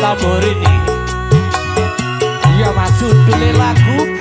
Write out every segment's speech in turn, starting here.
tamborini iya mas judulnya lagu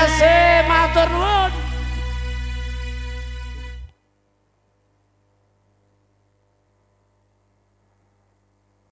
hace más.